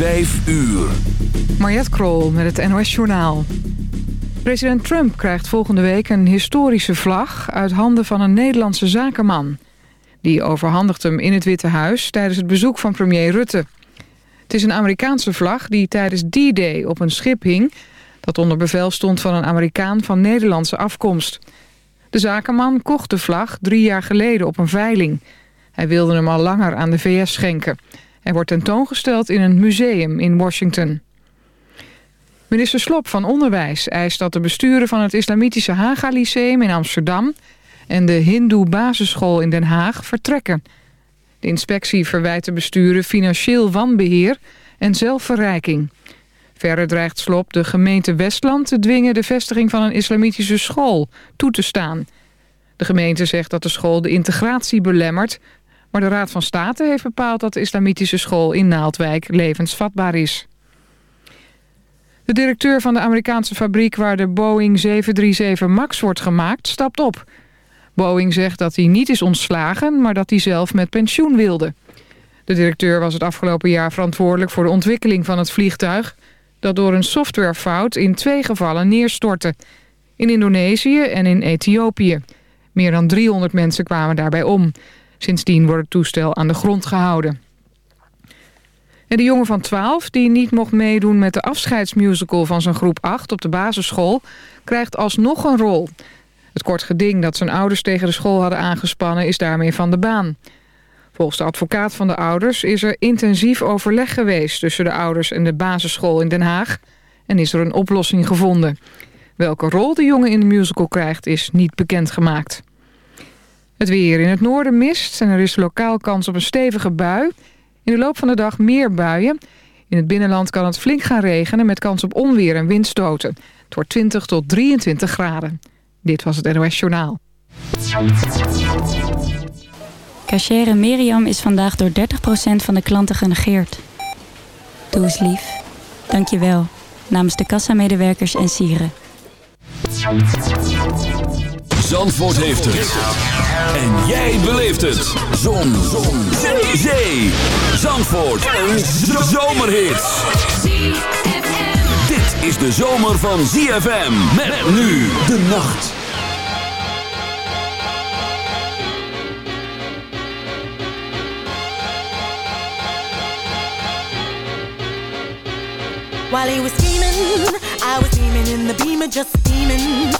Vijf uur. Mariette Krol met het NOS Journaal. President Trump krijgt volgende week een historische vlag... uit handen van een Nederlandse zakenman. Die overhandigt hem in het Witte Huis tijdens het bezoek van premier Rutte. Het is een Amerikaanse vlag die tijdens D-Day op een schip hing... dat onder bevel stond van een Amerikaan van Nederlandse afkomst. De zakenman kocht de vlag drie jaar geleden op een veiling. Hij wilde hem al langer aan de VS schenken... Hij wordt tentoongesteld in een museum in Washington. Minister Slop van Onderwijs eist dat de besturen van het Islamitische Haga Lyceum in Amsterdam... en de Hindoe Basisschool in Den Haag vertrekken. De inspectie verwijt de besturen financieel wanbeheer en zelfverrijking. Verder dreigt Slop de gemeente Westland te dwingen de vestiging van een islamitische school toe te staan. De gemeente zegt dat de school de integratie belemmert maar de Raad van State heeft bepaald dat de islamitische school in Naaldwijk levensvatbaar is. De directeur van de Amerikaanse fabriek waar de Boeing 737 MAX wordt gemaakt stapt op. Boeing zegt dat hij niet is ontslagen, maar dat hij zelf met pensioen wilde. De directeur was het afgelopen jaar verantwoordelijk voor de ontwikkeling van het vliegtuig... dat door een softwarefout in twee gevallen neerstortte. In Indonesië en in Ethiopië. Meer dan 300 mensen kwamen daarbij om. Sindsdien wordt het toestel aan de grond gehouden. En de jongen van 12, die niet mocht meedoen met de afscheidsmusical van zijn groep 8 op de basisschool, krijgt alsnog een rol. Het kort geding dat zijn ouders tegen de school hadden aangespannen is daarmee van de baan. Volgens de advocaat van de ouders is er intensief overleg geweest tussen de ouders en de basisschool in Den Haag en is er een oplossing gevonden. Welke rol de jongen in de musical krijgt is niet bekendgemaakt. Het weer in het noorden mist en er is lokaal kans op een stevige bui. In de loop van de dag meer buien. In het binnenland kan het flink gaan regenen met kans op onweer en windstoten. Het wordt 20 tot 23 graden. Dit was het NOS Journaal. Cachere Miriam is vandaag door 30% van de klanten genegeerd. Doe eens lief. Dank je wel. Namens de kassamedewerkers en sieren. Zandvoort heeft het. En jij beleeft het. Zon. Zon. Zee. Zee. Zandvoort. Een zomerhit. Dit is de zomer van ZFM. Met nu de nacht. While he was scheming, I was beaming in the beamer, just steaming.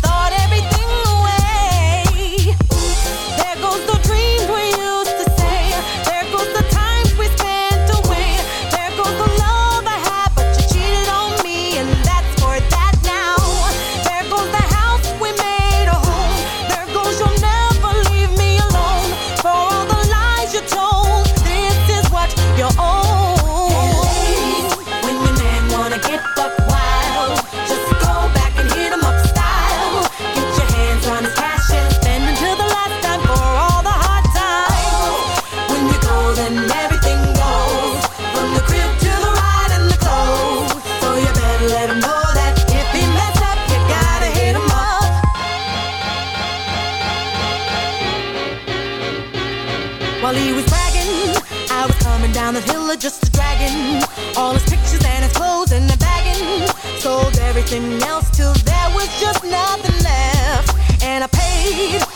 Everything else till there was just nothing left. And I paid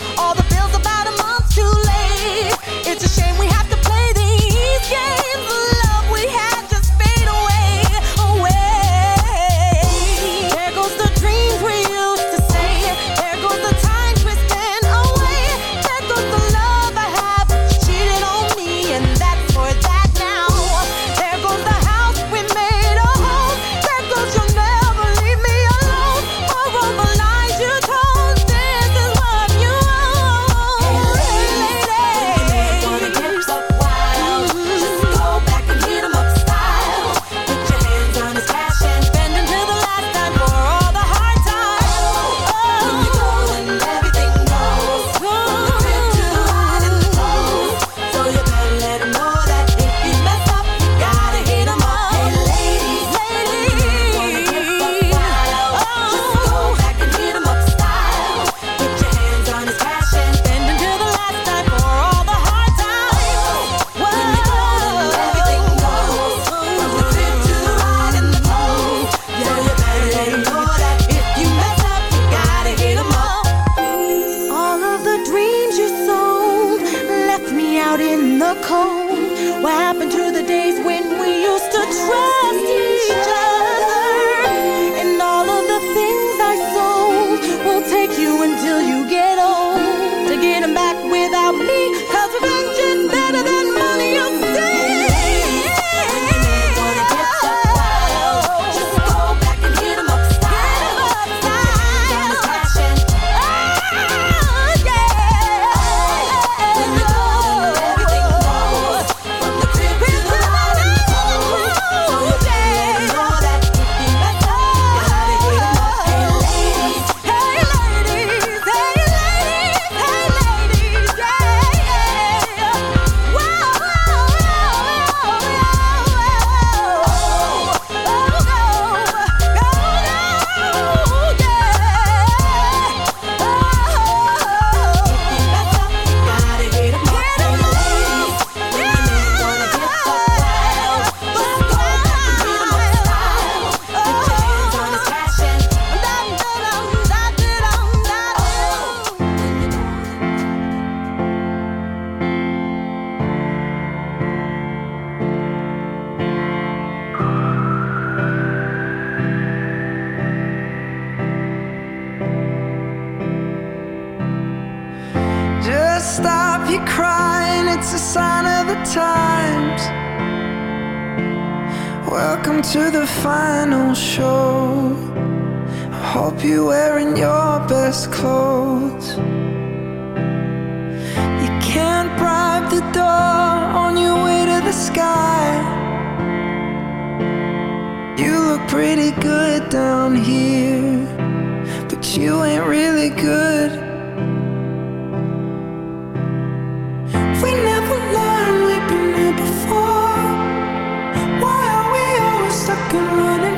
can run away.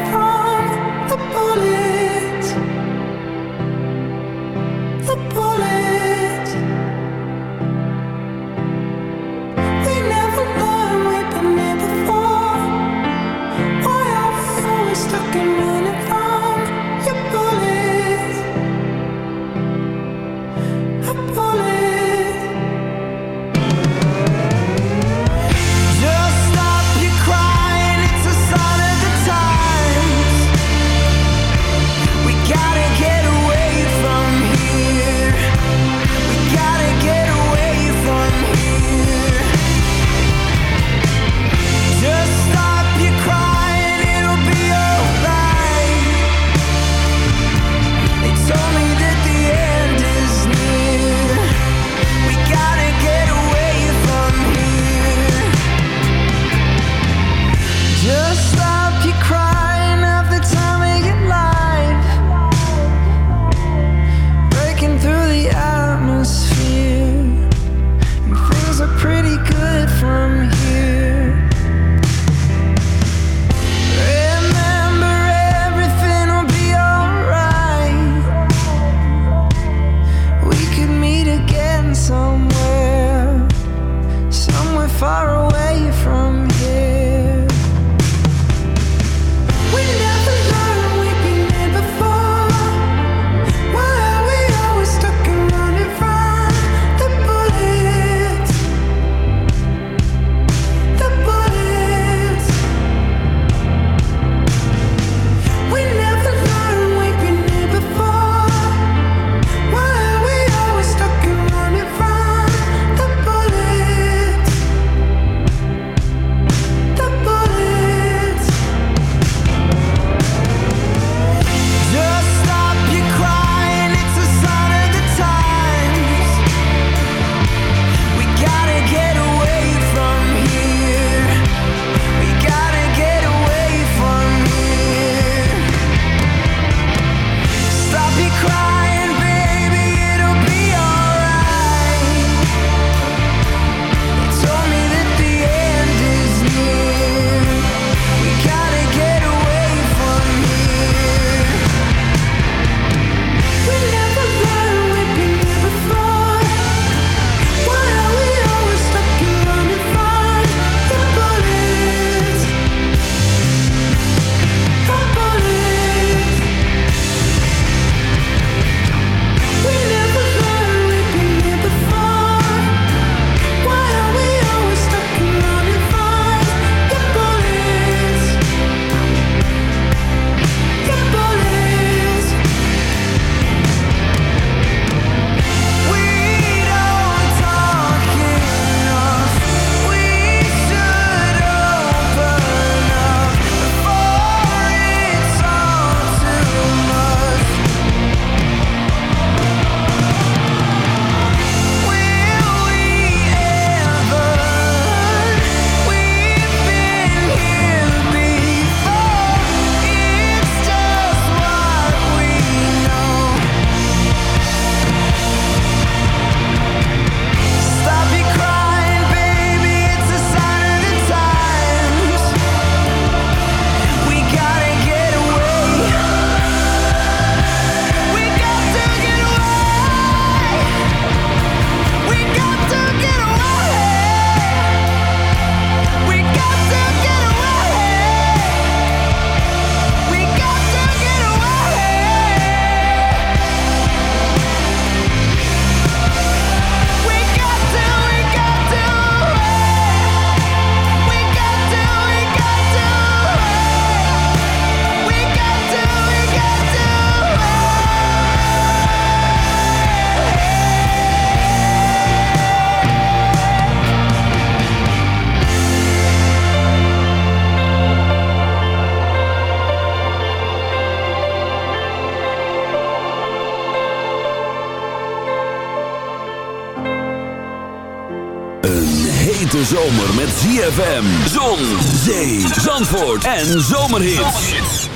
ZFM, Zon, Zee, Zandvoort en Zomerhits.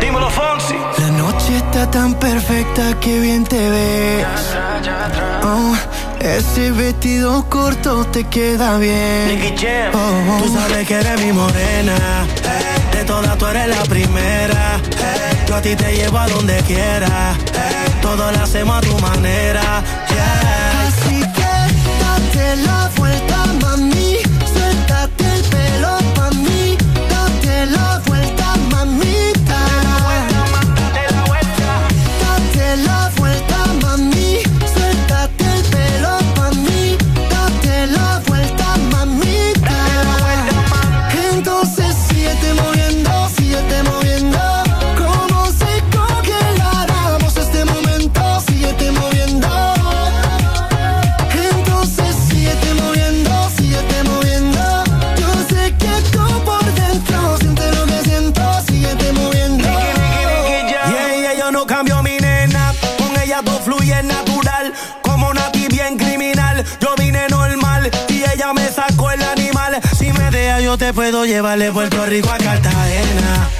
Dímelo, Fonsi. La noche está tan perfecta que bien te ve. Oh, ese vestido corto te queda bien. Oh, oh. Tú sabes que eres mi morena. De todas tú eres la primera Yo a ti te llevo a donde quiera. Hey. Todo lo hacemos a tu manera puedo llevarle Puerto Rico a Cartagena.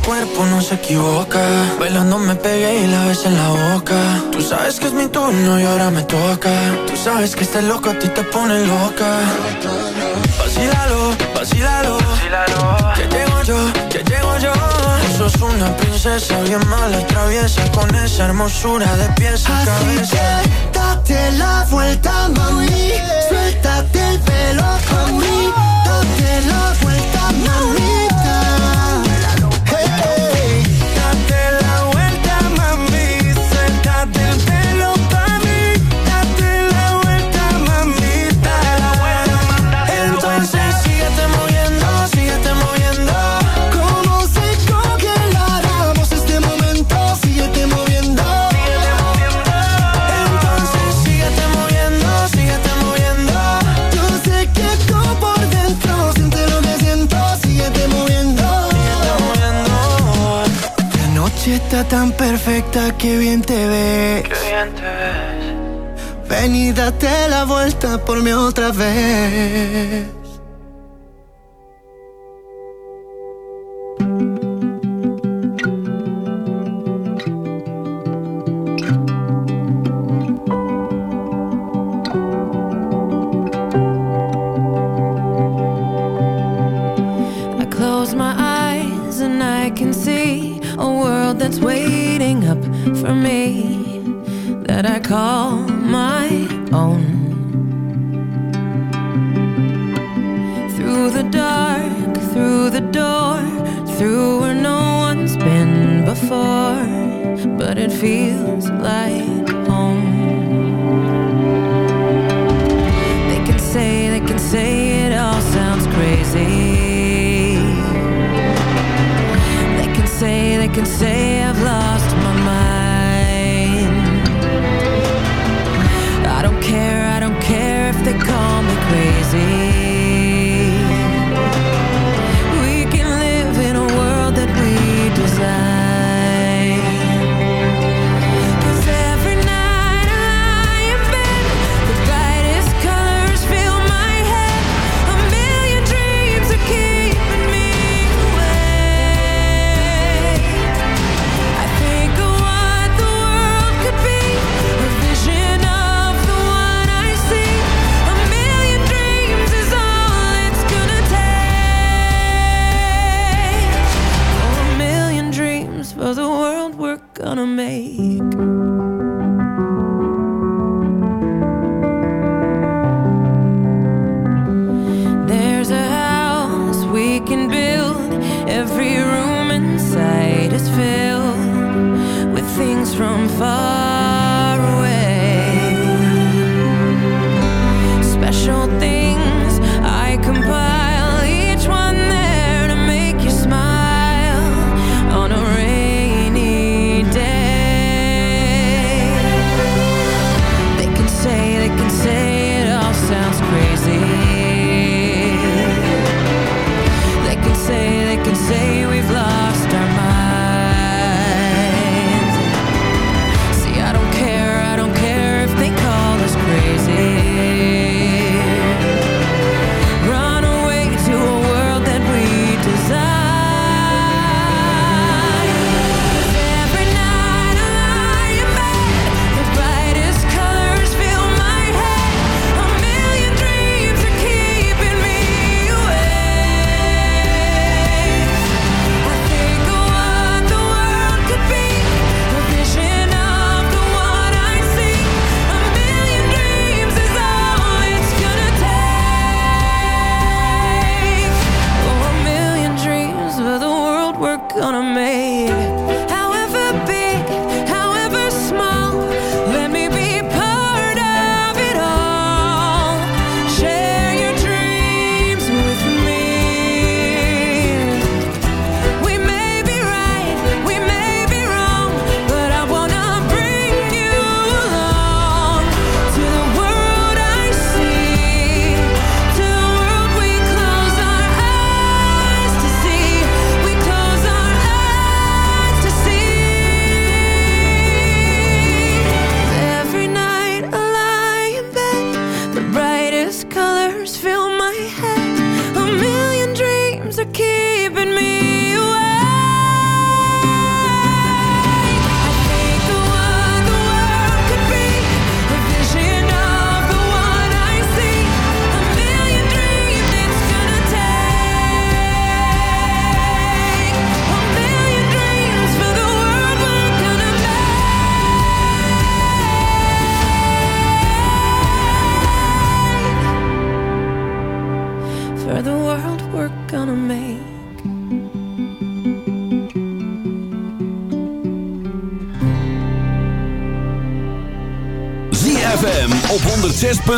cuerpo no se equivoca. Bailando me pegué y la ves en la boca. Tú sabes que es mi turno y ahora me toca. Tú sabes que este loco a ti te pone loca. Vacílalo, vacílalo. Que llego yo, que llego yo. Tú sos una princesa bien mala, traviesa. Con esa hermosura de pies a cabeza. Date la vuelta, mami. Suéltate el pelo, mami. Date la vuelta. bonita, qué bien te ves. Qué bien te ves. Ven y date la vuelta por mí otra vez.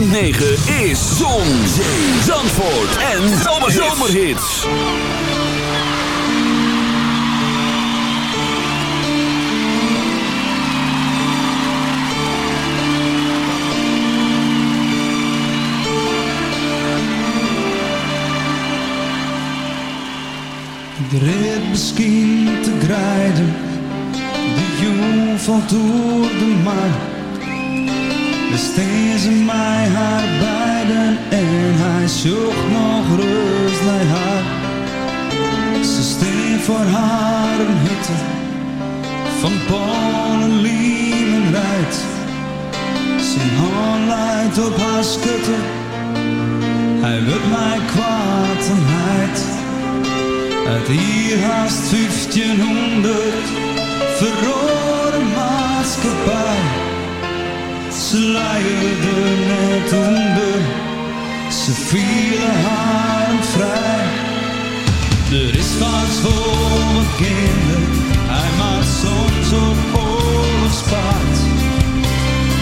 106.9 is Zon, Zee, Zandvoort en Zomerhits. Ik red misschien te grijden, de jong valt door de mar. Besteed ze mij haar beiden en hij zocht nog rust naar haar. Ze steen voor haar een hutte van Polen, Liem en Rijt. Zijn hand leidt op haar schutte, hij wil mij kwaad en heid. Uit hier haast 1500 verrode maatschappij. Ze leiden net onder, ze vielen haar vrij. Er is vaak voor wat kinderen, hij maakt soms op oorlogspaard.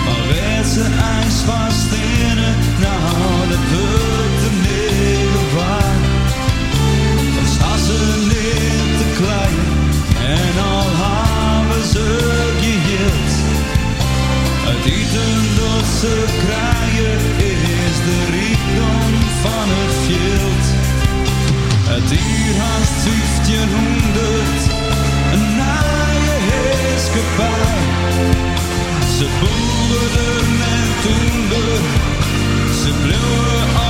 Maar werd ze ijs vast in het, nou dat ze krijgen is de rijkdom van het veld. Het uur haast 1500, een naaie heerskepaar. Ze boerden en toender, ze bleven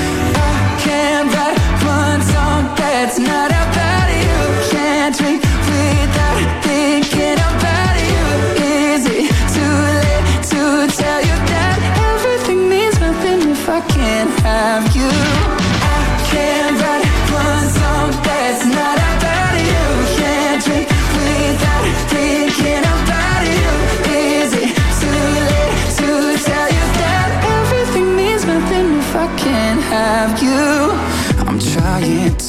I can't have you?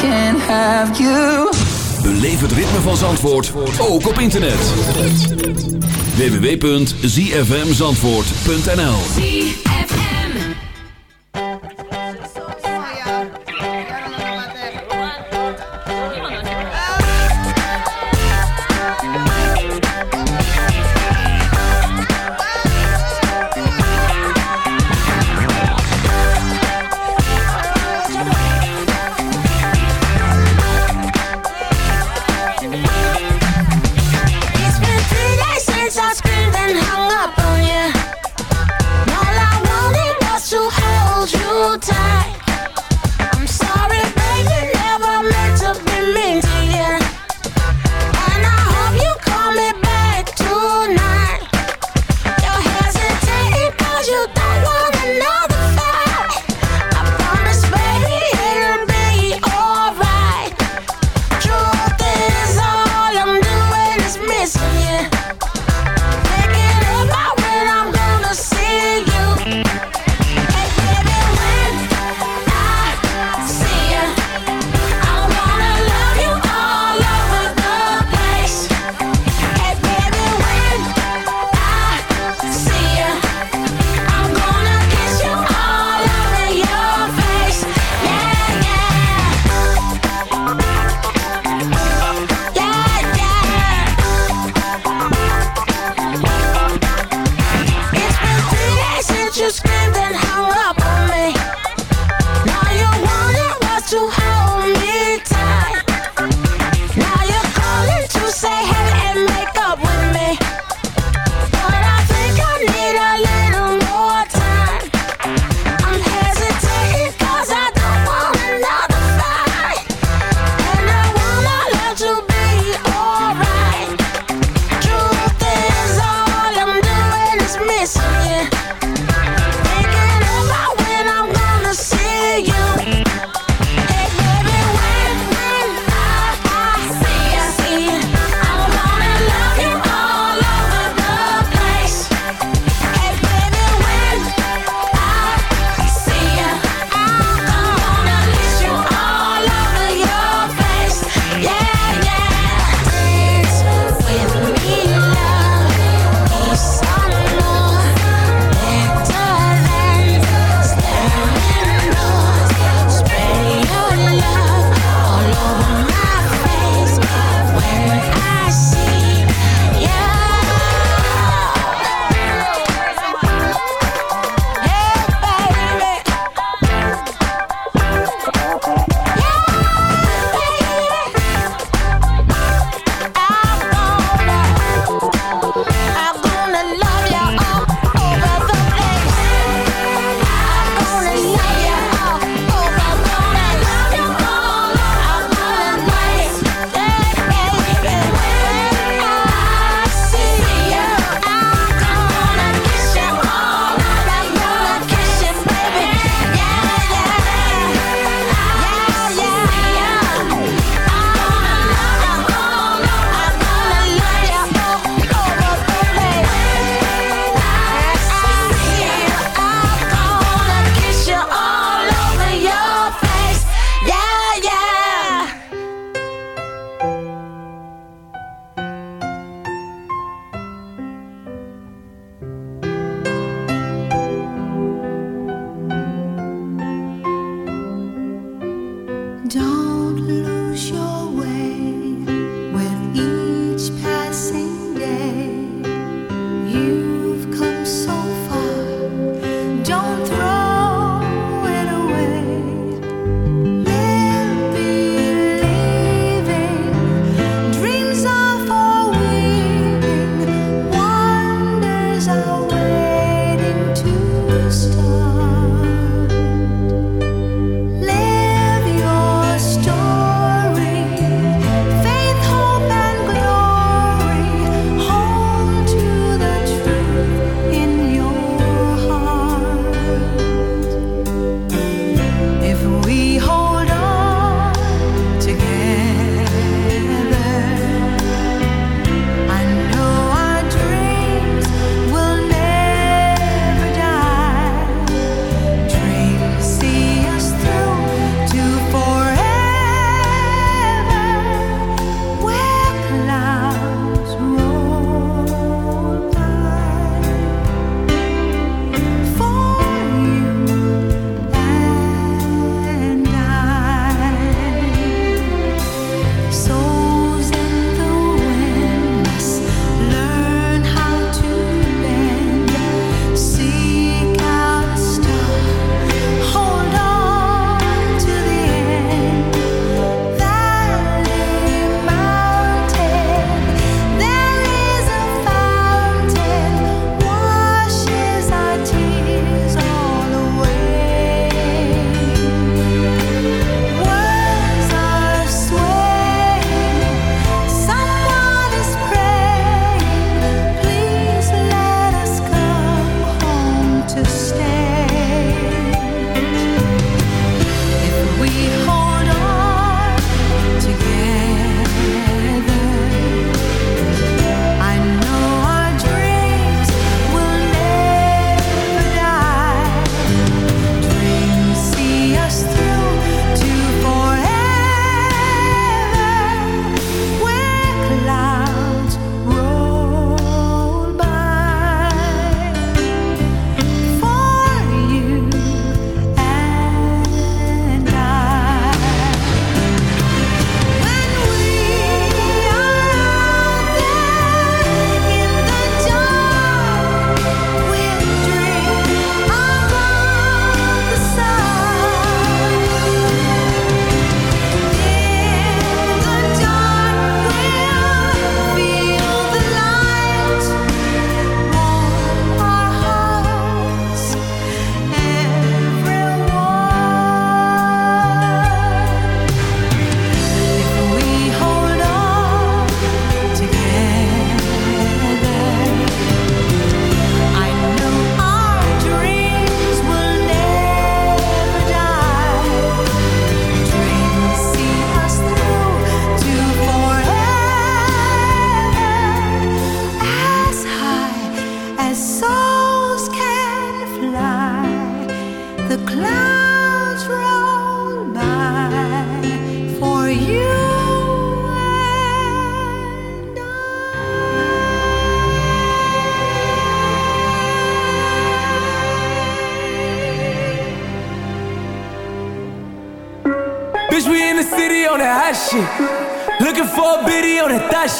Can't have you? Beleef het ritme van Zandvoort, ook op internet. www.zfmzandvoort.nl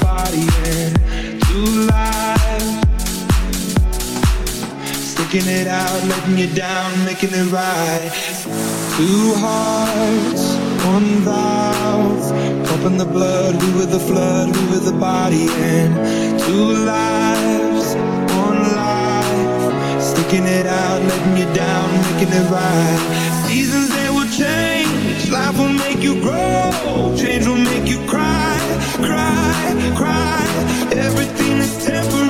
Body too light. Sticking it out, letting you down, making it right. Two hearts, one valve. Pumping the blood, who with the flood, who with the body and two lives, one life. Sticking it out, letting you down, making it right. Seasons they will change, life will make you grow, change will make you cry, cry, cry. Everything is temporary,